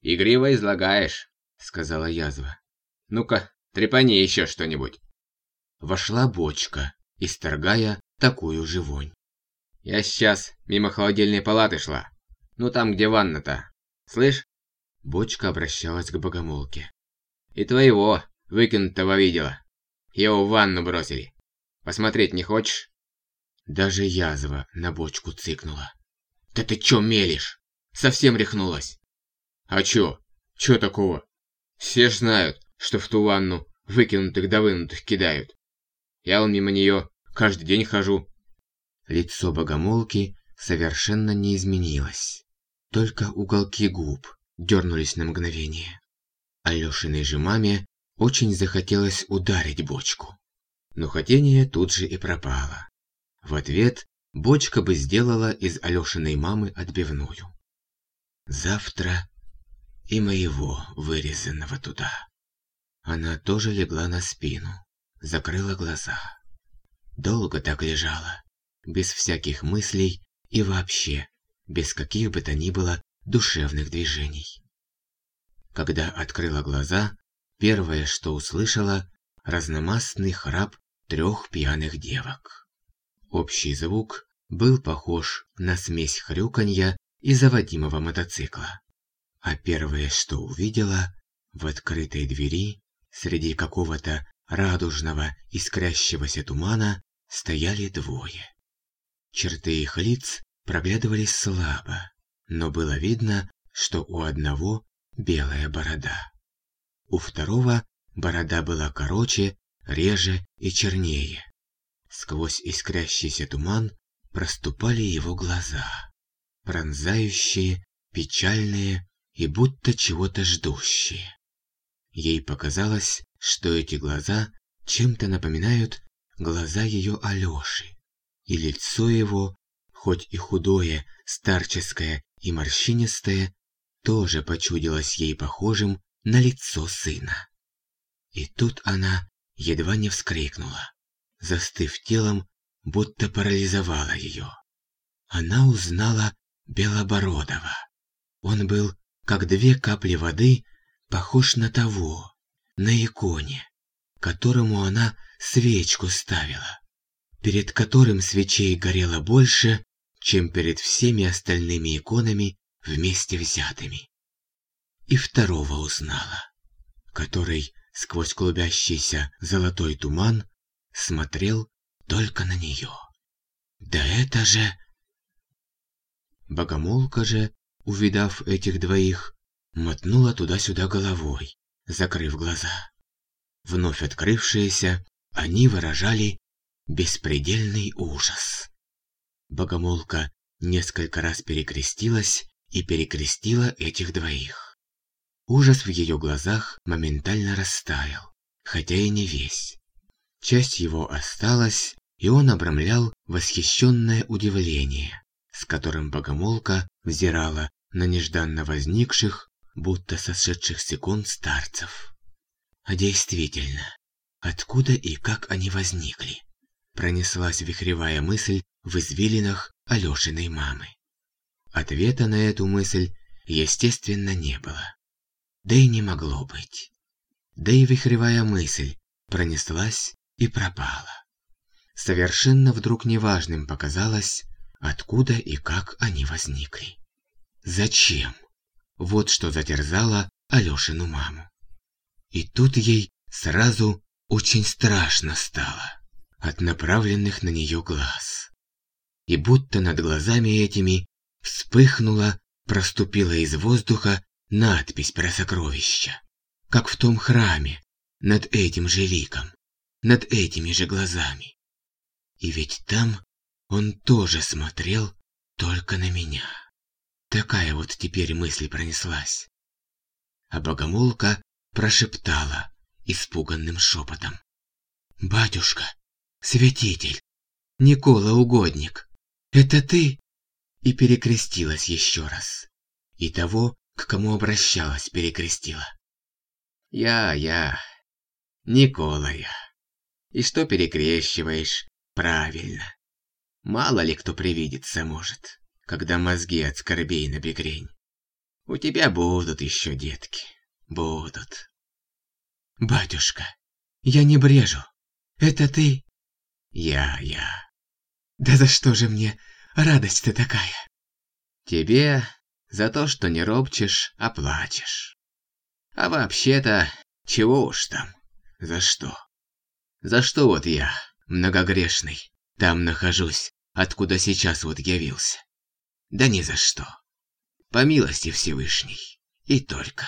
«Игриво излагаешь», — сказала язва. «Ну-ка, трепани еще что-нибудь». Вошла бочка, исторгая такую же вонь. «Я сейчас мимо холодильной палаты шла. Ну там, где ванна-то. Слышь?» Бочка обращалась к богомолке. «И твоего, выкинутого видела. Его в ванну бросили. Посмотреть не хочешь?» Даже язва на бочку цыкнула. «Да ты чё мелешь? Совсем рехнулась?» «А чё? Чё такого? Все ж знают, что в ту ванну выкинутых да вынутых кидают. Я вон мимо неё каждый день хожу». Лицо богомолки совершенно не изменилось. Только уголки губ дернулись на мгновение. Алёшиной же маме очень захотелось ударить бочку. Но хотение тут же и пропало. В ответ бочка бы сделала из Алёшиной мамы отбивную. Завтра и моего вырезанного туда. Она тоже легла на спину, закрыла глаза. Долго так лежала, без всяких мыслей и вообще, без каких бы то ни было душевных движений. Когда открыла глаза, первое, что услышала, разномастный храп трех пьяных девок. Общий звук был похож на смесь хрюканья и заводимого мотоцикла. А первое, что увидела, в открытой двери, среди какого-то радужного искрящегося тумана, стояли двое. Черты их лиц проглядывались слабо, но было видно, что у одного белая борода. У второго борода была короче, реже и чернее. Сквозь искрящийся туман проступали его глаза, пронзающие, печальные и будто чего-то ждущие. Ей показалось, что эти глаза чем-то напоминают глаза ее Алёши, и лицо его, хоть и худое, старческое и морщинистое, тоже почудилось ей похожим на лицо сына. И тут она едва не вскрикнула, застыв телом, будто парализовала ее. Она узнала Белобородова. Он был, как две капли воды, похож на того, на иконе, которому она свечку ставила, перед которым свечей горело больше, чем перед всеми остальными иконами вместе взятыми. И второго узнала, который сквозь клубящийся золотой туман смотрел только на нее. Да это же... Богомолка же, увидав этих двоих, мотнула туда-сюда головой, закрыв глаза. Вновь открывшиеся, они выражали беспредельный ужас. Богомолка несколько раз перекрестилась и перекрестила этих двоих. Ужас в ее глазах моментально растаял, хотя и не весь. Часть его осталась, и он обрамлял восхищенное удивление, с которым богомолка взирала на нежданно возникших, будто сошедших секунд старцев. А действительно, откуда и как они возникли? Пронеслась вихревая мысль в извилинах Алёшиной мамы. Ответа на эту мысль, естественно, не было. Да и не могло быть. Да и вихревая мысль пронеслась и пропала. Совершенно вдруг неважным показалось, откуда и как они возникли. Зачем? Вот что затерзало Алёшину маму. И тут ей сразу очень страшно стало от направленных на нее глаз. И будто над глазами этими вспыхнула, проступила из воздуха надпись про сокровища, как в том храме, над этим же ликом, над этими же глазами. И ведь там он тоже смотрел только на меня. Такая вот теперь мысль пронеслась. А богомолка прошептала испуганным шепотом. «Батюшка, святитель, Никола Угодник, это ты?» И перекрестилась еще раз. И того, к кому обращалась, перекрестила. «Я, я, Никола я. И что перекрещиваешь? Правильно. Мало ли кто привидеться может, когда мозги от скорбей набегрень. У тебя будут еще детки. Будут. Батюшка, я не брежу. Это ты? Я, я. Да за что же мне радость-то такая? Тебе за то, что не ропчешь, а плачешь. А вообще-то, чего уж там, за что? За что вот я, многогрешный, там нахожусь, откуда сейчас вот явился? Да ни за что. По милости Всевышней. И только.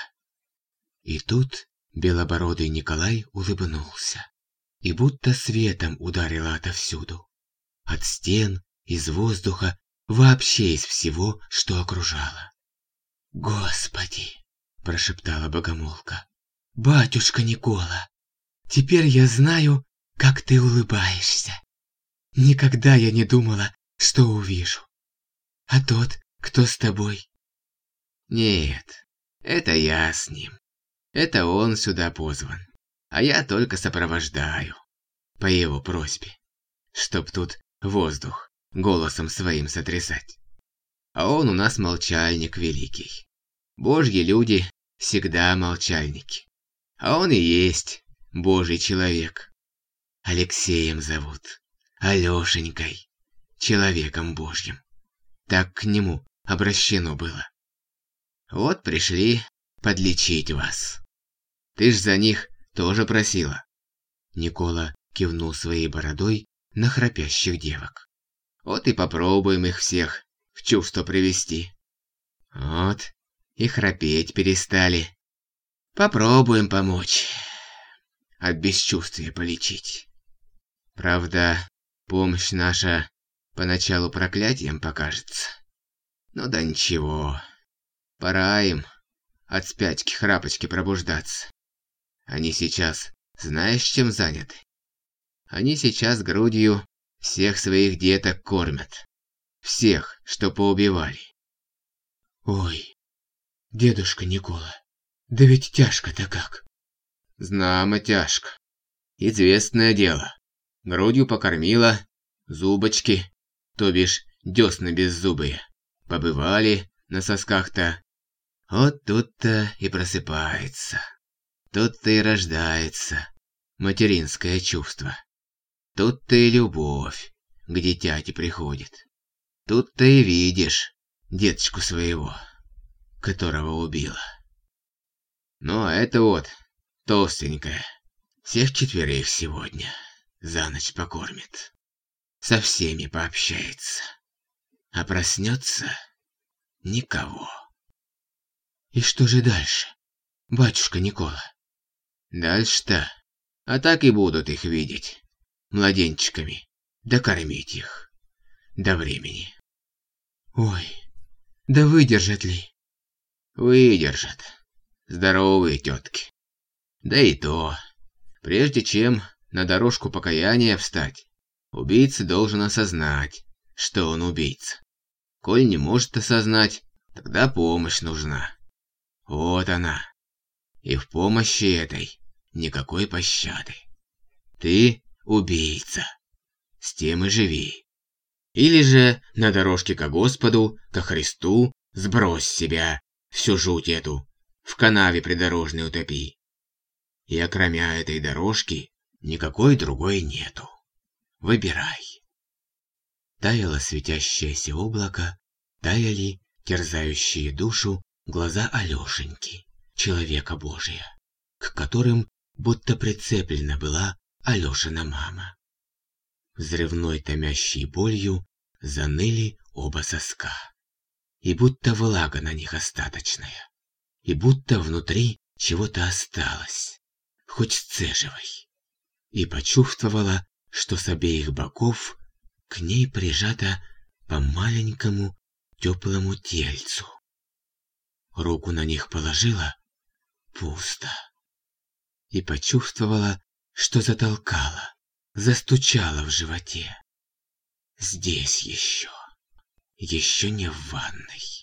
И тут белобородый Николай улыбнулся. И будто светом ударило отовсюду. От стен, из воздуха, вообще из всего, что окружало. «Господи!» – прошептала богомолка. «Батюшка Никола, теперь я знаю, как ты улыбаешься. Никогда я не думала, что увижу. А тот, кто с тобой, нет, это я с ним. Это он сюда позван. А я только сопровождаю. По его просьбе. Чтоб тут воздух голосом своим сотрясать. А он у нас молчальник великий. Божьи люди всегда молчальники. А он и есть Божий человек. Алексеем зовут. Алешенькой. Человеком Божьим. Так к нему обращено было. Вот пришли подлечить вас. Ты ж за них тоже просила. Никола кивнул своей бородой на храпящих девок. Вот и попробуем их всех в чувство привести. Вот, и храпеть перестали. Попробуем помочь. От бесчувствия полечить. Правда, помощь наша поначалу проклятием покажется. Ну да ничего. Пора им от спячки-храпочки пробуждаться. Они сейчас знаешь, чем заняты? Они сейчас грудью всех своих деток кормят. Всех, что поубивали. Ой, дедушка Никола, да ведь тяжко-то как. Знамо тяжко. Известное дело. Грудью покормила, зубочки, то бишь десны беззубые, побывали на сосках-то, вот тут-то и просыпается. Тут-то и рождается материнское чувство. Тут-то и любовь к дитяти приходит. Тут-то и видишь деточку своего, которого убила. Ну, а это вот толстенькая. Всех четверых сегодня за ночь покормит. Со всеми пообщается. А проснется никого. И что же дальше, батюшка Никола? Дальше-то? А так и будут их видеть. Младенчиками. Да кормить их. До времени. Ой, да выдержат ли? Выдержат. Здоровые тетки. Да и то. Прежде чем на дорожку покаяния встать, убийца должен осознать, что он убийца. Коль не может осознать, тогда помощь нужна. Вот она. И в помощи этой никакой пощады. Ты убийца. С тем и живи. Или же на дорожке ко Господу, ко Христу, сбрось себя, всю жуть эту, в канаве придорожной утопи. И окромя этой дорожки никакой другой нету. Выбирай. Таяло светящееся облако, таяли терзающие душу глаза Алёшеньки, человека Божия, к которым будто прицеплена была Алёшина мама. Взрывной томящей болью заныли оба соска. И будто влага на них остаточная. И будто внутри чего-то осталось, хоть сцеживай. И почувствовала, что с обеих боков к ней прижата по маленькому теплому тельцу. Руку на них положила – пусто. И почувствовала, что затолкала, застучала в животе. Здесь еще, еще не в ванной.